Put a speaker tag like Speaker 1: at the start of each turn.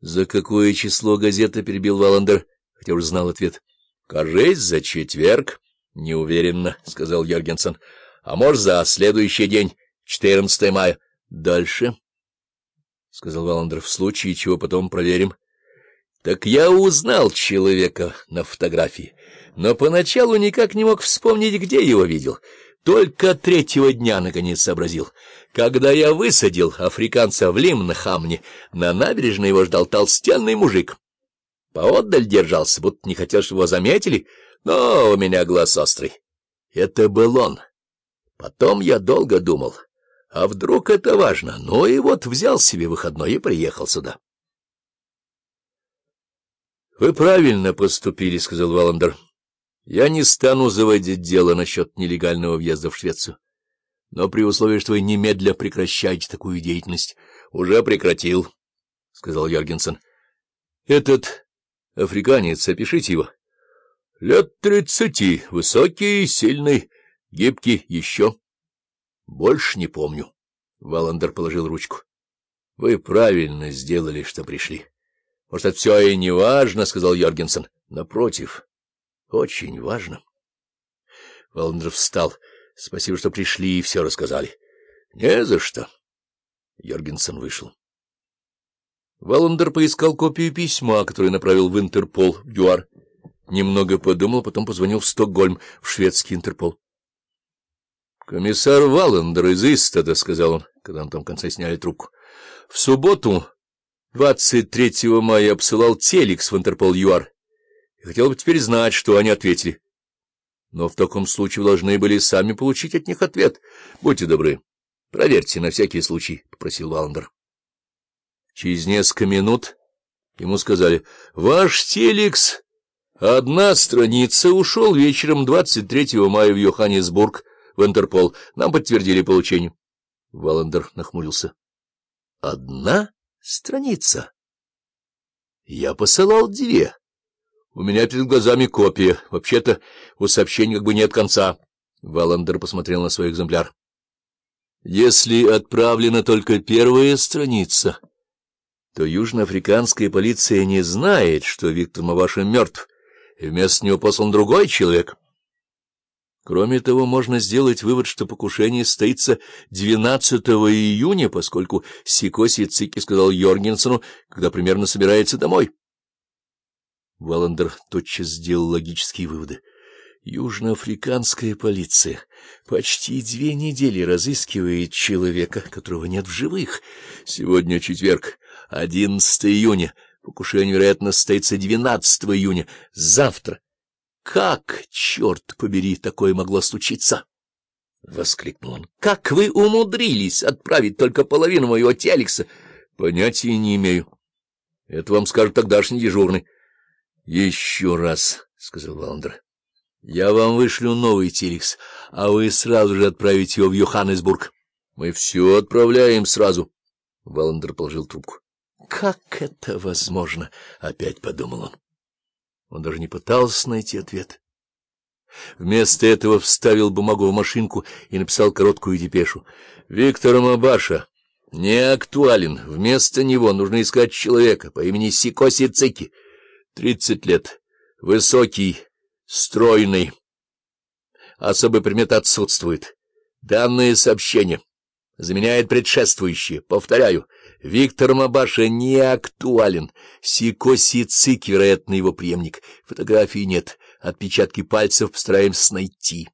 Speaker 1: — За какое число газета перебил Валандер, хотя уже знал ответ. — Кажись, за четверг. — Неуверенно, — сказал Йоргенсен. — А может, за следующий день, 14 мая. — Дальше, — сказал Валандер, — в случае чего потом проверим. — Так я узнал человека на фотографии, но поначалу никак не мог вспомнить, где его видел. Только третьего дня, наконец, сообразил. Когда я высадил африканца в Лимнхамне, на набережной его ждал толстенный мужик. Поотдаль держался, будто не хотел, чтобы его заметили, но у меня глаз острый. Это был он. Потом я долго думал, а вдруг это важно, ну и вот взял себе выходной и приехал сюда. — Вы правильно поступили, — сказал Валандер. Я не стану заводить дело насчет нелегального въезда в Швецию, но при условии, что вы немедля прекращаете такую деятельность. — Уже прекратил, — сказал Йоргенсен. — Этот африканец, опишите его. — Лет тридцати, высокий, сильный, гибкий, еще. — Больше не помню. Валандер положил ручку. — Вы правильно сделали, что пришли. — Может, это все и не важно, — сказал Йоргенсен. — Напротив. Очень важно. Валандер встал. Спасибо, что пришли и все рассказали. — Не за что. Йоргенсен вышел. Валандер поискал копию письма, которое направил в Интерпол, в ЮАР. Немного подумал, потом позвонил в Стокгольм, в шведский Интерпол. — Комиссар Валандер из Истада, — сказал он, когда на том конце сняли трубку. — В субботу, 23 мая, обсылал телекс в Интерпол ЮАР и хотел бы теперь знать, что они ответили. Но в таком случае вы должны были сами получить от них ответ. Будьте добры, проверьте на всякий случай, — попросил Валандер. Через несколько минут ему сказали, — Ваш телекс, одна страница, ушел вечером 23 мая в Йоханнесбург, в Интерпол. Нам подтвердили получение. Валандер нахмурился. — Одна страница? Я посылал две. У меня перед глазами копия. Вообще-то у сообщения как бы нет конца. Валандер посмотрел на свой экземпляр. Если отправлена только первая страница, то южноафриканская полиция не знает, что Виктор Маваша мертв, и вместо него послан другой человек. Кроме того, можно сделать вывод, что покушение состоится 12 июня, поскольку Сикоси Цики сказал Йоргенсену, когда примерно собирается домой. Валандер тотчас сделал логические выводы. Южноафриканская полиция почти две недели разыскивает человека, которого нет в живых. Сегодня четверг, 11 июня. Покушение, вероятно, состоится 12 июня. Завтра. Как, черт побери, такое могло случиться? — воскликнул он. — Как вы умудрились отправить только половину моего телекса? — Понятия не имею. Это вам скажет тогдашний дежурный. — Еще раз, — сказал Валандер. — Я вам вышлю новый телекс, а вы сразу же отправите его в Йоханнесбург. Мы все отправляем сразу. Валандер положил трубку. — Как это возможно? — опять подумал он. Он даже не пытался найти ответ. Вместо этого вставил бумагу в машинку и написал короткую депешу. — Виктор Мабаша не актуален. Вместо него нужно искать человека по имени Сикоси Цики. Тридцать лет. Высокий, стройный. Особый предмет отсутствует. Данное сообщение заменяет предшествующее. Повторяю, Виктор Мабаша не актуален. Сикоси Цик, вероятно, его преемник. Фотографии нет. Отпечатки пальцев постараемся найти.